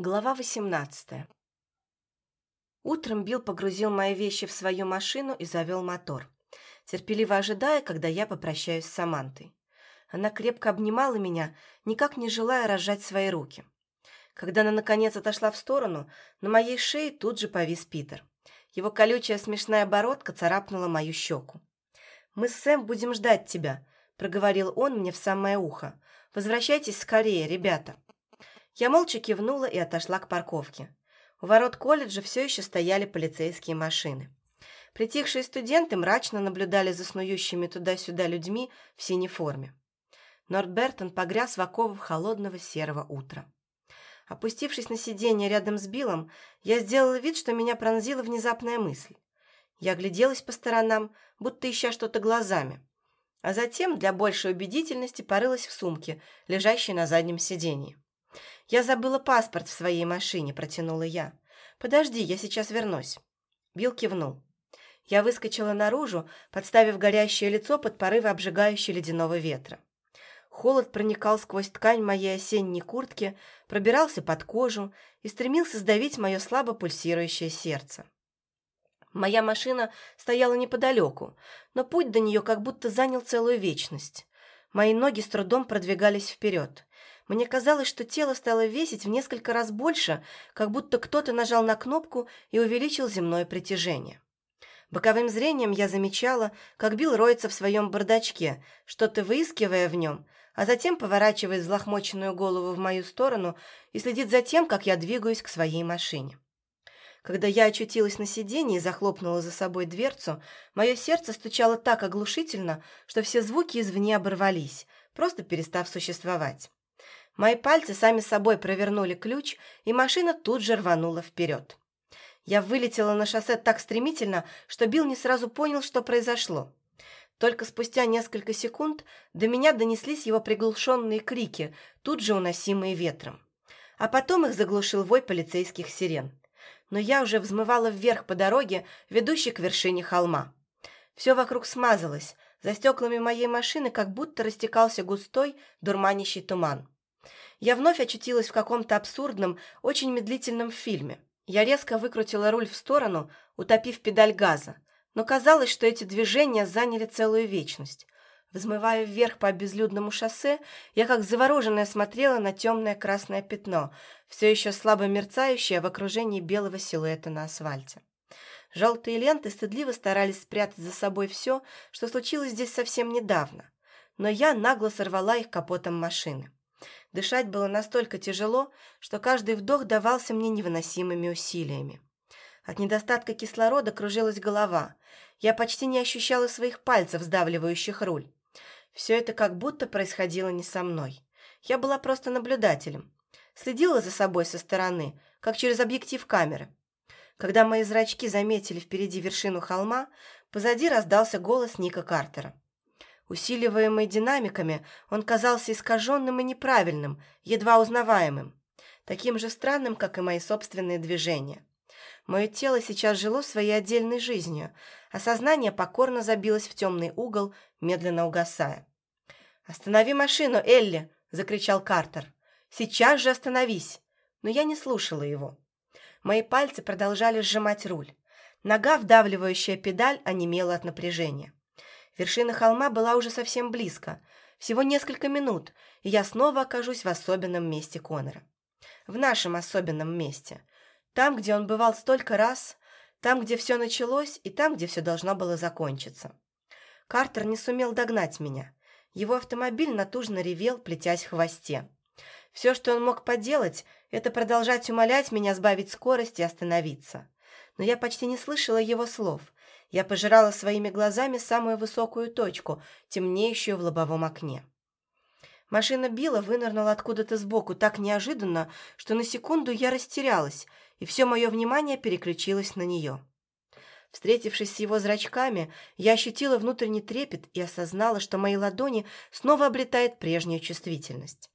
Глава 18 Утром Билл погрузил мои вещи в свою машину и завел мотор, терпеливо ожидая, когда я попрощаюсь с Самантой. Она крепко обнимала меня, никак не желая разжать свои руки. Когда она, наконец, отошла в сторону, на моей шее тут же повис Питер. Его колючая смешная бородка царапнула мою щеку. «Мы с Сэм будем ждать тебя», — проговорил он мне в самое ухо. «Возвращайтесь скорее, ребята». Я молча кивнула и отошла к парковке. У ворот колледжа все еще стояли полицейские машины. Притихшие студенты мрачно наблюдали за снующими туда-сюда людьми в синей форме. Нортбертон погряз в оковах холодного серого утра. Опустившись на сиденье рядом с Биллом, я сделала вид, что меня пронзила внезапная мысль. Я огляделась по сторонам, будто ища что-то глазами, а затем для большей убедительности порылась в сумке, лежащей на заднем сиденье. «Я забыла паспорт в своей машине», – протянула я. «Подожди, я сейчас вернусь». Билл кивнул. Я выскочила наружу, подставив горящее лицо под порывы обжигающего ледяного ветра. Холод проникал сквозь ткань моей осенней куртки, пробирался под кожу и стремился сдавить мое слабо пульсирующее сердце. Моя машина стояла неподалеку, но путь до нее как будто занял целую вечность. Мои ноги с трудом продвигались вперед. Мне казалось, что тело стало весить в несколько раз больше, как будто кто-то нажал на кнопку и увеличил земное притяжение. Боковым зрением я замечала, как Билл роется в своем бардачке, что-то выискивая в нем, а затем поворачивает взлохмоченную голову в мою сторону и следит за тем, как я двигаюсь к своей машине. Когда я очутилась на сиденье и захлопнула за собой дверцу, мое сердце стучало так оглушительно, что все звуки извне оборвались, просто перестав существовать. Мои пальцы сами собой провернули ключ, и машина тут же рванула вперед. Я вылетела на шоссе так стремительно, что Билл не сразу понял, что произошло. Только спустя несколько секунд до меня донеслись его приглушенные крики, тут же уносимые ветром. А потом их заглушил вой полицейских сирен. Но я уже взмывала вверх по дороге, ведущей к вершине холма. Все вокруг смазалось, за стеклами моей машины как будто растекался густой, дурманящий туман. Я вновь очутилась в каком-то абсурдном, очень медлительном фильме. Я резко выкрутила руль в сторону, утопив педаль газа, но казалось, что эти движения заняли целую вечность. Взмывая вверх по безлюдному шоссе, я как завороженная смотрела на темное красное пятно, все еще слабо мерцающее в окружении белого силуэта на асфальте. Желтые ленты стыдливо старались спрятать за собой все, что случилось здесь совсем недавно, но я нагло сорвала их капотом машины. Дышать было настолько тяжело, что каждый вдох давался мне невыносимыми усилиями. От недостатка кислорода кружилась голова. Я почти не ощущала своих пальцев, сдавливающих руль. Все это как будто происходило не со мной. Я была просто наблюдателем. Следила за собой со стороны, как через объектив камеры. Когда мои зрачки заметили впереди вершину холма, позади раздался голос Ника Картера. Усиливаемый динамиками, он казался искаженным и неправильным, едва узнаваемым, таким же странным, как и мои собственные движения. Мое тело сейчас жило своей отдельной жизнью, а сознание покорно забилось в темный угол, медленно угасая. «Останови машину, Элли!» – закричал Картер. «Сейчас же остановись!» Но я не слушала его. Мои пальцы продолжали сжимать руль. Нога, вдавливающая педаль, онемела от напряжения. Вершина холма была уже совсем близко. Всего несколько минут, и я снова окажусь в особенном месте Конора. В нашем особенном месте. Там, где он бывал столько раз, там, где все началось, и там, где все должно было закончиться. Картер не сумел догнать меня. Его автомобиль натужно ревел, плетясь в хвосте. Все, что он мог поделать, это продолжать умолять меня сбавить скорость и остановиться. Но я почти не слышала его слов – я пожирала своими глазами самую высокую точку, темнеющую в лобовом окне. Машина Билла вынырнула откуда-то сбоку так неожиданно, что на секунду я растерялась, и все мое внимание переключилось на нее. Встретившись с его зрачками, я ощутила внутренний трепет и осознала, что мои ладони снова обретают прежнюю чувствительность.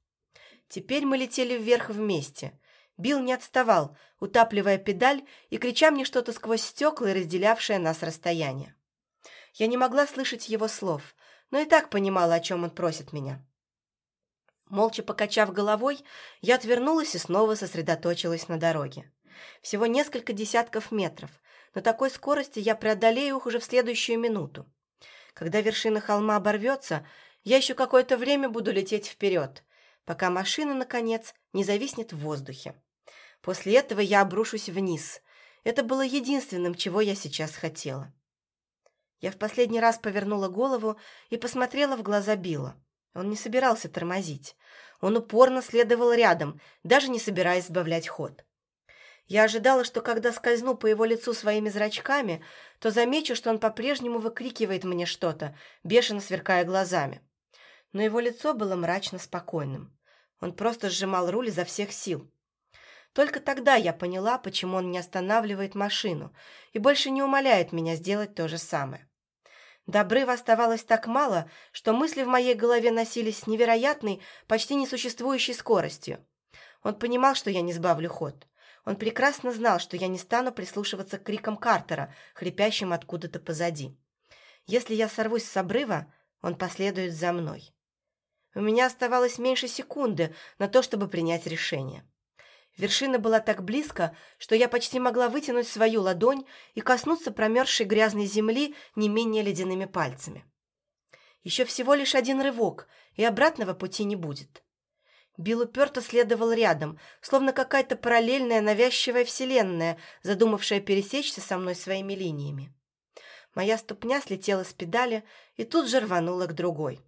Теперь мы летели вверх вместе, Билл не отставал, утапливая педаль и крича мне что-то сквозь стекла и разделявшее нас расстояние. Я не могла слышать его слов, но и так понимала, о чем он просит меня. Молча покачав головой, я отвернулась и снова сосредоточилась на дороге. Всего несколько десятков метров. На такой скорости я преодолею их уже в следующую минуту. Когда вершина холма оборвется, я еще какое-то время буду лететь вперед, пока машина, наконец, не зависнет в воздухе. После этого я обрушусь вниз. Это было единственным, чего я сейчас хотела. Я в последний раз повернула голову и посмотрела в глаза Билла. Он не собирался тормозить. Он упорно следовал рядом, даже не собираясь сбавлять ход. Я ожидала, что когда скользну по его лицу своими зрачками, то замечу, что он по-прежнему выкрикивает мне что-то, бешено сверкая глазами. Но его лицо было мрачно спокойным. Он просто сжимал руль изо всех сил. Только тогда я поняла, почему он не останавливает машину и больше не умоляет меня сделать то же самое. До оставалось так мало, что мысли в моей голове носились с невероятной, почти несуществующей скоростью. Он понимал, что я не сбавлю ход. Он прекрасно знал, что я не стану прислушиваться к крикам Картера, хрипящим откуда-то позади. Если я сорвусь с обрыва, он последует за мной. У меня оставалось меньше секунды на то, чтобы принять решение. Вершина была так близко, что я почти могла вытянуть свою ладонь и коснуться промерзшей грязной земли не менее ледяными пальцами. Еще всего лишь один рывок, и обратного пути не будет. Билл уперто следовал рядом, словно какая-то параллельная навязчивая вселенная, задумавшая пересечься со мной своими линиями. Моя ступня слетела с педали и тут же рванула к другой.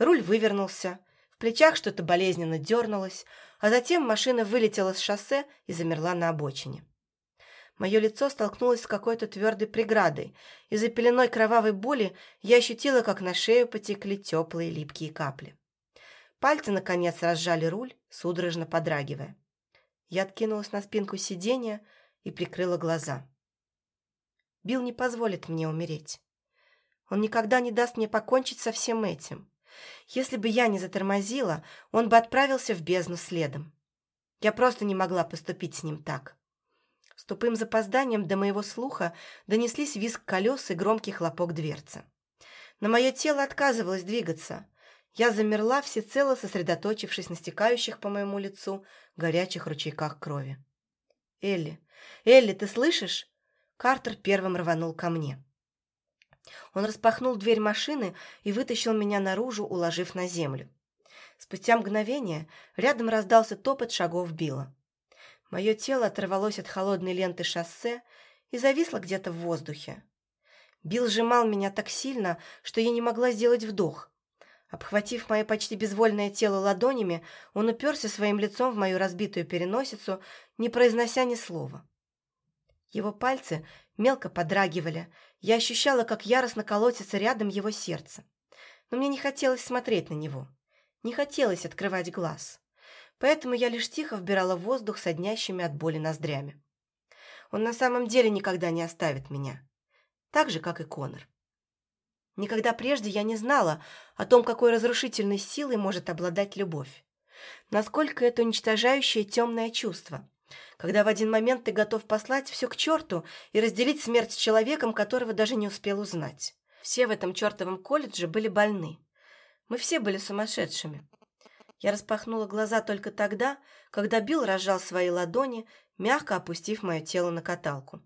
Руль вывернулся, в плечах что-то болезненно дернулось, а затем машина вылетела с шоссе и замерла на обочине. Мое лицо столкнулось с какой-то твердой преградой, и за пеленой кровавой боли я ощутила, как на шею потекли теплые липкие капли. Пальцы, наконец, разжали руль, судорожно подрагивая. Я откинулась на спинку сиденья и прикрыла глаза. Билл не позволит мне умереть. Он никогда не даст мне покончить со всем этим. Если бы я не затормозила, он бы отправился в бездну следом. Я просто не могла поступить с ним так. С тупым запозданием до моего слуха донеслись визг колес и громкий хлопок дверцы. Но мое тело отказывалось двигаться. Я замерла, всецело сосредоточившись на стекающих по моему лицу горячих ручейках крови. «Элли! Элли, ты слышишь?» Картер первым рванул ко мне. Он распахнул дверь машины и вытащил меня наружу, уложив на землю. Спустя мгновение рядом раздался топот шагов Билла. Мое тело оторвалось от холодной ленты шоссе и зависло где-то в воздухе. Билл сжимал меня так сильно, что я не могла сделать вдох. Обхватив мое почти безвольное тело ладонями, он уперся своим лицом в мою разбитую переносицу, не произнося ни слова. Его пальцы мелко подрагивали, я ощущала, как яростно колотится рядом его сердце. Но мне не хотелось смотреть на него. Не хотелось открывать глаз. Поэтому я лишь тихо вбирала воздух с однящими от боли ноздрями. Он на самом деле никогда не оставит меня. Так же, как и Конор. Никогда прежде я не знала о том, какой разрушительной силой может обладать любовь. Насколько это уничтожающее темное чувство – когда в один момент ты готов послать все к черту и разделить смерть с человеком, которого даже не успел узнать. Все в этом чертовом колледже были больны. Мы все были сумасшедшими. Я распахнула глаза только тогда, когда Билл разжал свои ладони, мягко опустив мое тело на каталку.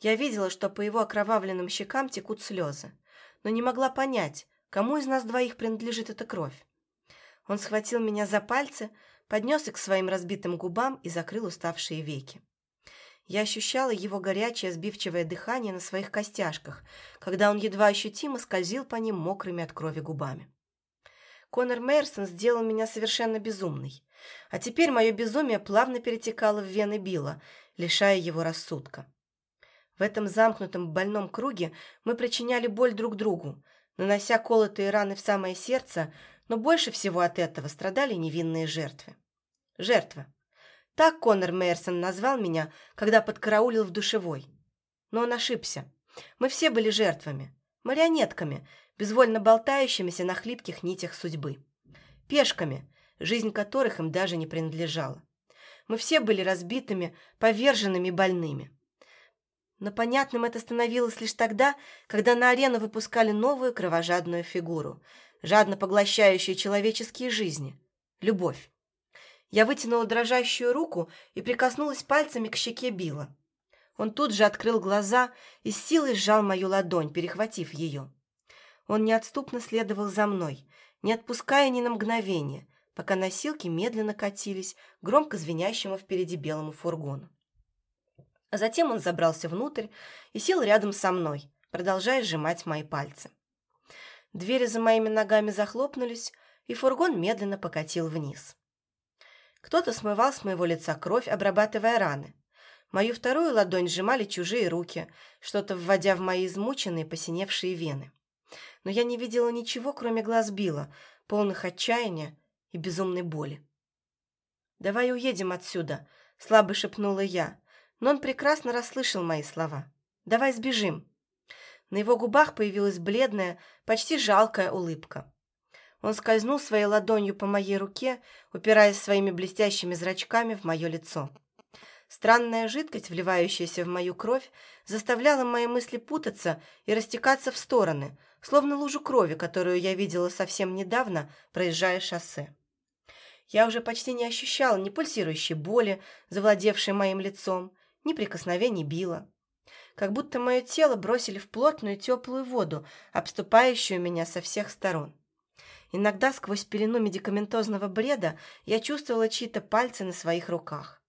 Я видела, что по его окровавленным щекам текут слезы, но не могла понять, кому из нас двоих принадлежит эта кровь. Он схватил меня за пальцы, поднес их к своим разбитым губам и закрыл уставшие веки. Я ощущала его горячее сбивчивое дыхание на своих костяшках, когда он едва ощутимо скользил по ним мокрыми от крови губами. Конор Мейерсон сделал меня совершенно безумной, а теперь мое безумие плавно перетекало в вены Билла, лишая его рассудка. В этом замкнутом больном круге мы причиняли боль друг другу, нанося колотые раны в самое сердце, но больше всего от этого страдали невинные жертвы. Жертва. Так Конор Мейерсон назвал меня, когда подкараулил в душевой. Но он ошибся. Мы все были жертвами, марионетками, безвольно болтающимися на хлипких нитях судьбы. Пешками, жизнь которых им даже не принадлежала. Мы все были разбитыми, поверженными больными. Но понятным это становилось лишь тогда, когда на арену выпускали новую кровожадную фигуру – жадно поглощающие человеческие жизни. Любовь. Я вытянула дрожащую руку и прикоснулась пальцами к щеке Билла. Он тут же открыл глаза и с силой сжал мою ладонь, перехватив ее. Он неотступно следовал за мной, не отпуская ни на мгновение, пока носилки медленно катились громко звенящему впереди белому фургону. А затем он забрался внутрь и сел рядом со мной, продолжая сжимать мои пальцы. Двери за моими ногами захлопнулись, и фургон медленно покатил вниз. Кто-то смывал с моего лица кровь, обрабатывая раны. Мою вторую ладонь сжимали чужие руки, что-то вводя в мои измученные, посиневшие вены. Но я не видела ничего, кроме глаз Билла, полных отчаяния и безумной боли. «Давай уедем отсюда», — слабо шепнула я, но он прекрасно расслышал мои слова. «Давай сбежим». На его губах появилась бледная, почти жалкая улыбка. Он скользнул своей ладонью по моей руке, упираясь своими блестящими зрачками в мое лицо. Странная жидкость, вливающаяся в мою кровь, заставляла мои мысли путаться и растекаться в стороны, словно лужу крови, которую я видела совсем недавно, проезжая шоссе. Я уже почти не ощущала ни пульсирующей боли, завладевшей моим лицом, ни прикосновений била. Как будто мое тело бросили в плотную теплую воду, обступающую меня со всех сторон. Иногда сквозь пелену медикаментозного бреда я чувствовала чьи-то пальцы на своих руках.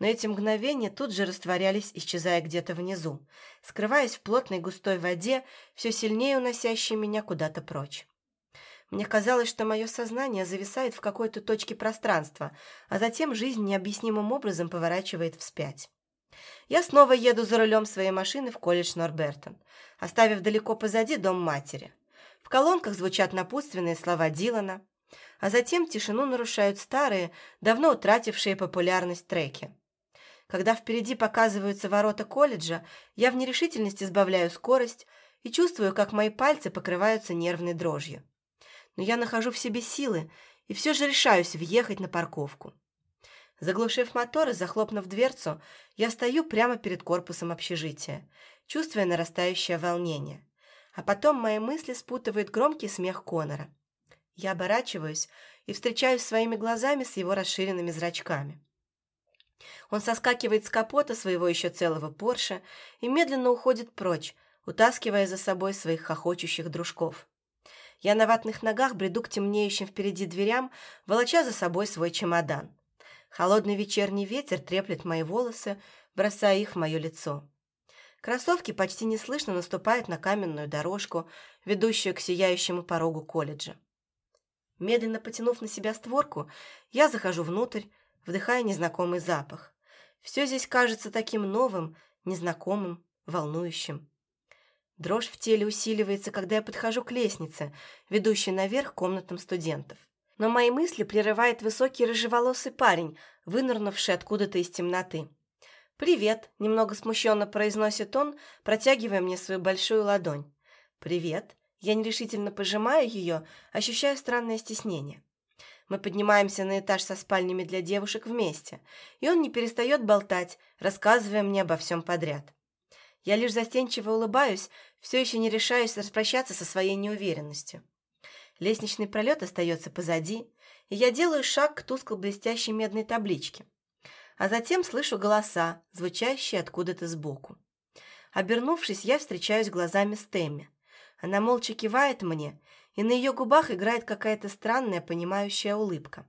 Но эти мгновения тут же растворялись, исчезая где-то внизу, скрываясь в плотной густой воде, все сильнее уносящей меня куда-то прочь. Мне казалось, что мое сознание зависает в какой-то точке пространства, а затем жизнь необъяснимым образом поворачивает вспять. Я снова еду за рулем своей машины в колледж Норбертон, оставив далеко позади дом матери. В колонках звучат напутственные слова Дилана, а затем тишину нарушают старые, давно утратившие популярность треки. Когда впереди показываются ворота колледжа, я в нерешительности сбавляю скорость и чувствую, как мои пальцы покрываются нервной дрожью. Но я нахожу в себе силы и все же решаюсь въехать на парковку. Заглушив мотор и захлопнув дверцу, я стою прямо перед корпусом общежития, чувствуя нарастающее волнение. А потом мои мысли спутывает громкий смех Конора. Я оборачиваюсь и встречаюсь своими глазами с его расширенными зрачками. Он соскакивает с капота своего еще целого Порше и медленно уходит прочь, утаскивая за собой своих хохочущих дружков. Я на ватных ногах бреду к темнеющим впереди дверям, волоча за собой свой чемодан. Холодный вечерний ветер треплет мои волосы, бросая их в мое лицо. Кроссовки почти неслышно наступают на каменную дорожку, ведущую к сияющему порогу колледжа. Медленно потянув на себя створку, я захожу внутрь, вдыхая незнакомый запах. Все здесь кажется таким новым, незнакомым, волнующим. Дрожь в теле усиливается, когда я подхожу к лестнице, ведущей наверх комнатам студентов. Но мои мысли прерывает высокий рыжеволосый парень, вынырнувший откуда-то из темноты. «Привет», — немного смущенно произносит он, протягивая мне свою большую ладонь. «Привет». Я нерешительно пожимаю ее, ощущая странное стеснение. Мы поднимаемся на этаж со спальнями для девушек вместе, и он не перестает болтать, рассказывая мне обо всем подряд. Я лишь застенчиво улыбаюсь, все еще не решаюсь распрощаться со своей неуверенностью. Лестничный пролет остается позади, и я делаю шаг к тускло-блестящей медной табличке а затем слышу голоса, звучащие откуда-то сбоку. Обернувшись, я встречаюсь глазами с Тэмми. Она молча кивает мне, и на ее губах играет какая-то странная, понимающая улыбка.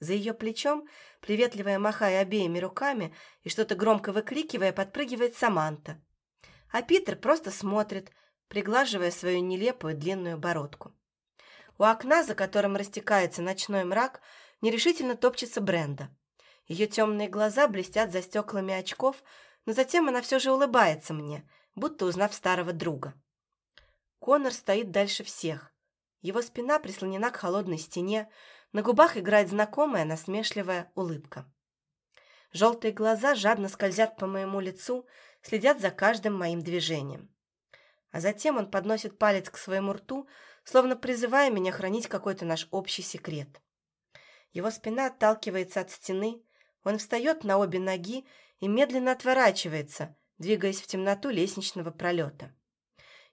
За ее плечом, приветливая махая обеими руками и что-то громко выкрикивая, подпрыгивает Саманта. А Питер просто смотрит, приглаживая свою нелепую длинную бородку. У окна, за которым растекается ночной мрак, нерешительно топчется Бренда. Ее темные глаза блестят за стеклами очков, но затем она все же улыбается мне, будто узнав старого друга. Конор стоит дальше всех. Его спина прислонена к холодной стене, на губах играет знакомая насмешливая улыбка. Желтые глаза жадно скользят по моему лицу, следят за каждым моим движением. А затем он подносит палец к своему рту, словно призывая меня хранить какой-то наш общий секрет. Его спина отталкивается от стены, он встает на обе ноги и медленно отворачивается, двигаясь в темноту лестничного пролета.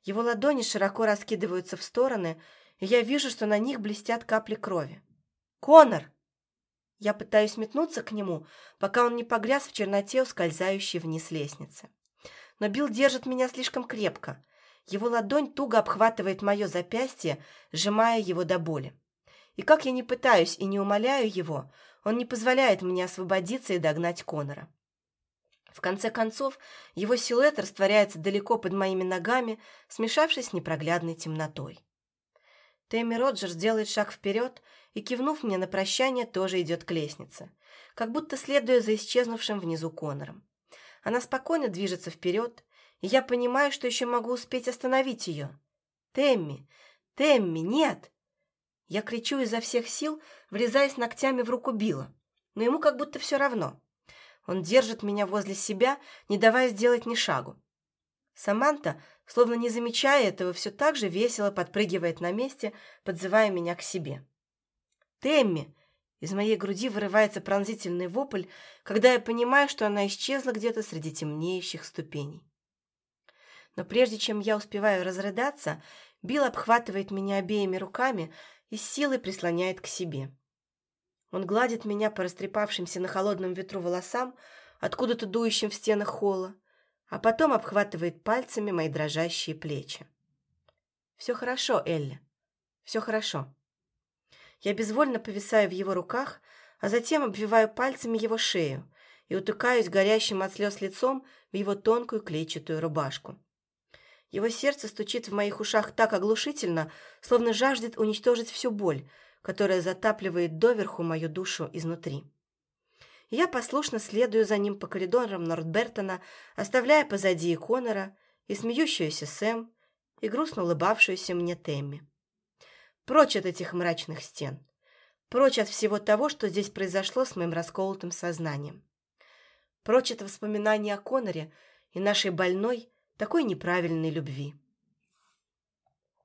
Его ладони широко раскидываются в стороны, и я вижу, что на них блестят капли крови. Конор!» Я пытаюсь метнуться к нему, пока он не погряз в черноте, ускользающей вниз лестницы. Но Билл держит меня слишком крепко. Его ладонь туго обхватывает мое запястье, сжимая его до боли. И как я не пытаюсь и не умоляю его, он не позволяет мне освободиться и догнать Конора. В конце концов, его силуэт растворяется далеко под моими ногами, смешавшись с непроглядной темнотой. Тэмми Роджерс делает шаг вперед и, кивнув мне на прощание, тоже идет к лестнице, как будто следуя за исчезнувшим внизу Конором. Она спокойно движется вперед, я понимаю, что еще могу успеть остановить ее. «Тэмми! Тэмми, нет!» Я кричу изо всех сил, врезаясь ногтями в руку Билла, но ему как будто все равно. Он держит меня возле себя, не давая сделать ни шагу. Саманта, словно не замечая этого, все так же весело подпрыгивает на месте, подзывая меня к себе. «Тэмми!» Из моей груди вырывается пронзительный вопль, когда я понимаю, что она исчезла где-то среди темнеющих ступеней. Но прежде чем я успеваю разрыдаться, Билл обхватывает меня обеими руками и силой прислоняет к себе. Он гладит меня по растрепавшимся на холодном ветру волосам, откуда-то дующим в стенах холла, а потом обхватывает пальцами мои дрожащие плечи. «Все хорошо, Элли, все хорошо». Я безвольно повисаю в его руках, а затем обвиваю пальцами его шею и утыкаюсь горящим от слез лицом в его тонкую клетчатую рубашку. Его сердце стучит в моих ушах так оглушительно, словно жаждет уничтожить всю боль, которая затапливает доверху мою душу изнутри. Я послушно следую за ним по коридорам Нортбертона, оставляя позади и Конора, и смеющуюся Сэм, и грустно улыбавшуюся мне Тэмми. Прочь от этих мрачных стен. Прочь от всего того, что здесь произошло с моим расколотым сознанием. Прочь от воспоминаний о Коноре и нашей больной, такой неправильной любви.